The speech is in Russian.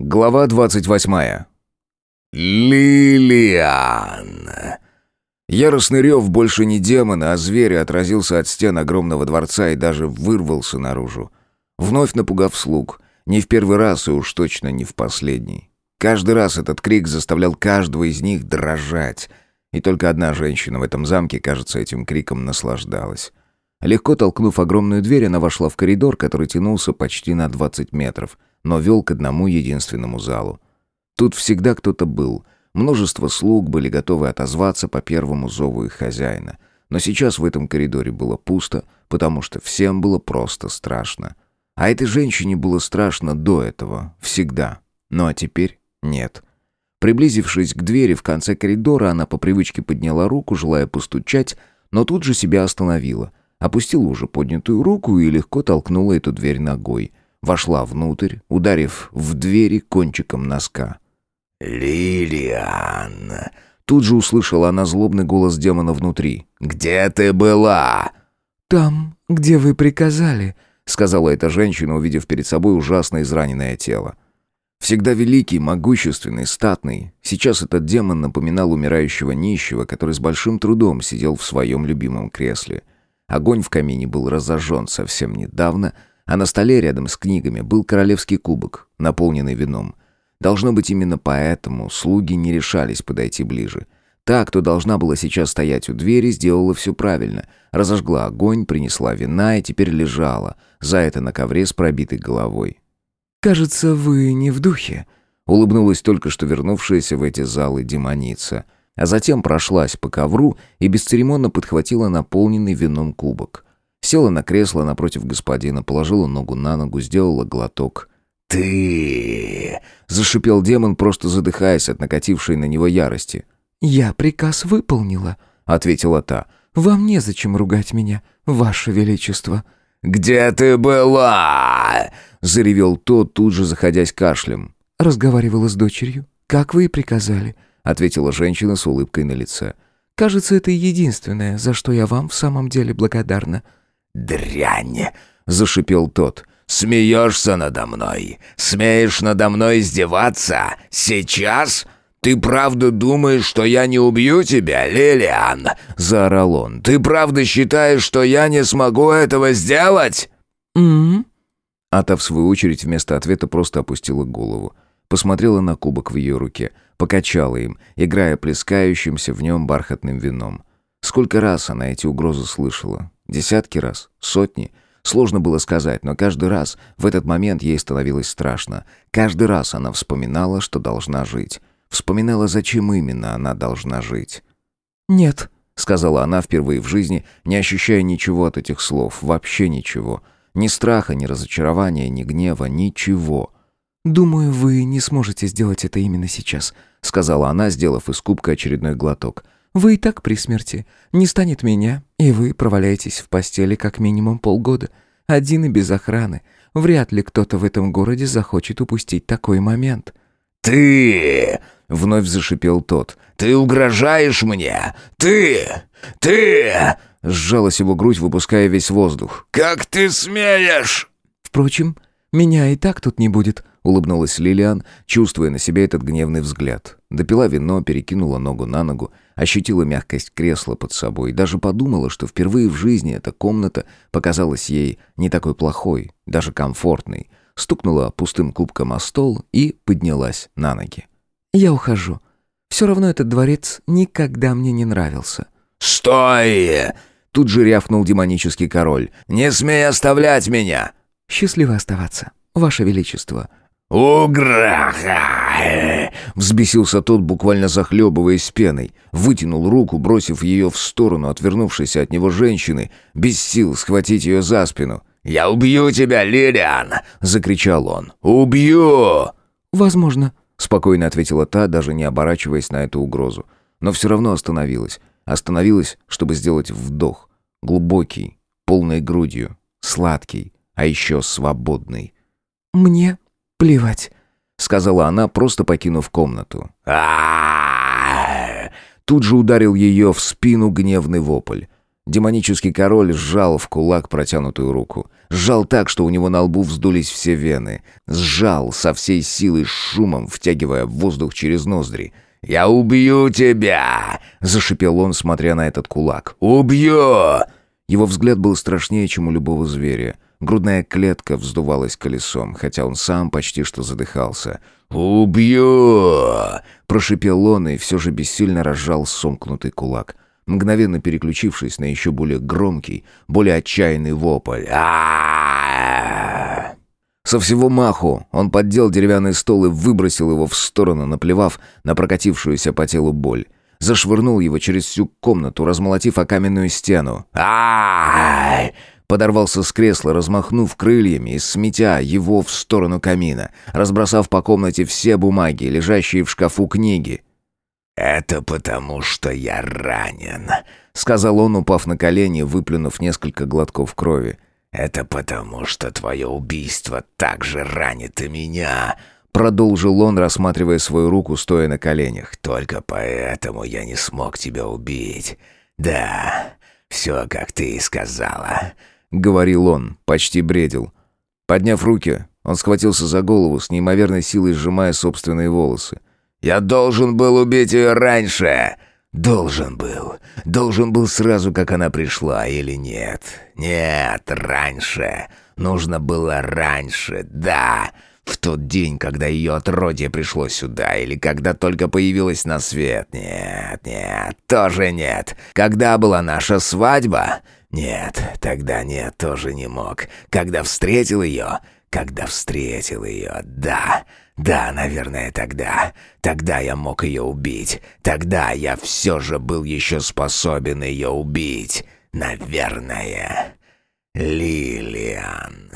Глава двадцать восьмая. «Лилиан!» Яростный рев больше не демона, а зверя отразился от стен огромного дворца и даже вырвался наружу. Вновь напугав слуг. Не в первый раз и уж точно не в последний. Каждый раз этот крик заставлял каждого из них дрожать. И только одна женщина в этом замке, кажется, этим криком наслаждалась. Легко толкнув огромную дверь, она вошла в коридор, который тянулся почти на 20 метров, но вел к одному единственному залу. Тут всегда кто-то был. Множество слуг были готовы отозваться по первому зову их хозяина. Но сейчас в этом коридоре было пусто, потому что всем было просто страшно. А этой женщине было страшно до этого, всегда. Ну а теперь нет. Приблизившись к двери в конце коридора, она по привычке подняла руку, желая постучать, но тут же себя остановила. Опустила уже поднятую руку и легко толкнула эту дверь ногой. Вошла внутрь, ударив в двери кончиком носка. «Лилиан!» Тут же услышала она злобный голос демона внутри. «Где ты была?» «Там, где вы приказали», — сказала эта женщина, увидев перед собой ужасно израненное тело. Всегда великий, могущественный, статный, сейчас этот демон напоминал умирающего нищего, который с большим трудом сидел в своем любимом кресле. Огонь в камине был разожжен совсем недавно, а на столе рядом с книгами был королевский кубок, наполненный вином. Должно быть, именно поэтому слуги не решались подойти ближе. Та, кто должна была сейчас стоять у двери, сделала все правильно. Разожгла огонь, принесла вина и теперь лежала, за это на ковре с пробитой головой. «Кажется, вы не в духе», — улыбнулась только что вернувшаяся в эти залы демоница. А затем прошлась по ковру и бесцеремонно подхватила наполненный вином кубок. Села на кресло напротив господина, положила ногу на ногу, сделала глоток — «Ты...» — зашипел демон, просто задыхаясь от накатившей на него ярости. «Я приказ выполнила», — ответила та. «Вам незачем ругать меня, ваше величество». «Где ты была?» — заревел тот, тут же заходясь кашлем. «Разговаривала с дочерью. Как вы и приказали», — ответила женщина с улыбкой на лице. «Кажется, это единственное, за что я вам в самом деле благодарна». «Дрянь!» — зашипел тот. Смеешься надо мной? Смеешь надо мной издеваться? Сейчас? Ты правда думаешь, что я не убью тебя, Лилиан?» — заорал он. «Ты правда считаешь, что я не смогу этого сделать?» «М-м-м». Ата, в свою очередь, вместо ответа просто опустила голову. Посмотрела на кубок в ее руке, покачала им, играя плескающимся в нем бархатным вином. Сколько раз она эти угрозы слышала? Десятки раз? Сотни? Сложно было сказать, но каждый раз в этот момент ей становилось страшно. Каждый раз она вспоминала, что должна жить. Вспоминала, зачем именно она должна жить. «Нет», — сказала она впервые в жизни, не ощущая ничего от этих слов, вообще ничего. Ни страха, ни разочарования, ни гнева, ничего. «Думаю, вы не сможете сделать это именно сейчас», — сказала она, сделав из кубка очередной глоток. Вы и так при смерти. Не станет меня, и вы проваляетесь в постели как минимум полгода. Один и без охраны. Вряд ли кто-то в этом городе захочет упустить такой момент». «Ты!» — вновь зашипел тот. «Ты угрожаешь мне! Ты! Ты!» Сжалась его грудь, выпуская весь воздух. «Как ты смеешь?» «Впрочем, меня и так тут не будет», улыбнулась Лилиан, чувствуя на себе этот гневный взгляд. Допила вино, перекинула ногу на ногу, ощутила мягкость кресла под собой и даже подумала, что впервые в жизни эта комната показалась ей не такой плохой, даже комфортной. Стукнула пустым кубком о стол и поднялась на ноги. «Я ухожу. Все равно этот дворец никогда мне не нравился». «Стой!» Тут же рявкнул демонический король. «Не смей оставлять меня!» «Счастливо оставаться, Ваше Величество!» «Уграха!» Взбесился тот, буквально захлебываясь пеной. Вытянул руку, бросив ее в сторону отвернувшейся от него женщины, без сил схватить ее за спину. «Я убью тебя, Лилиан!» — закричал он. «Убью!» «Возможно», — спокойно ответила та, даже не оборачиваясь на эту угрозу. Но все равно остановилась. Остановилась, чтобы сделать вдох. Глубокий, полной грудью, сладкий, а еще свободный. «Мне «Плевать», — сказала она, просто покинув комнату. Тут же ударил ее в спину гневный вопль. Демонический король сжал в кулак протянутую руку. Сжал так, что у него на лбу вздулись все вены. Сжал со всей силой с шумом, втягивая воздух через ноздри. «Я убью тебя!» — зашипел он, смотря на этот кулак. «Убью!» Его взгляд был страшнее, чем у любого зверя. Грудная клетка вздувалась колесом, хотя он сам почти что задыхался. «Убью!» — прошипел он и все же бессильно разжал сомкнутый кулак мгновенно переключившись на еще более громкий, более отчаянный вопль. а Со всего маху он поддел деревянный стол и выбросил его в сторону, наплевав на прокатившуюся по телу боль. Зашвырнул его через всю комнату, размолотив о каменную стену. а Подорвался с кресла, размахнув крыльями и сметя его в сторону камина, разбросав по комнате все бумаги, лежащие в шкафу книги. «Это потому, что я ранен», — сказал он, упав на колени, выплюнув несколько глотков крови. «Это потому, что твое убийство так же ранит и меня», — продолжил он, рассматривая свою руку, стоя на коленях. «Только поэтому я не смог тебя убить. Да, все, как ты и сказала», — говорил он, почти бредил. Подняв руки, он схватился за голову, с неимоверной силой сжимая собственные волосы. Я должен был убить ее раньше. Должен был. Должен был сразу, как она пришла, или нет? Нет, раньше. Нужно было раньше, да. В тот день, когда ее отродье пришло сюда, или когда только появилась на свет. Нет, нет, тоже нет. Когда была наша свадьба? Нет, тогда нет, тоже не мог. Когда встретил ее? Когда встретил ее, да. Да, наверное, тогда. Тогда я мог ее убить. Тогда я все же был еще способен ее убить. Наверное. Лилиан.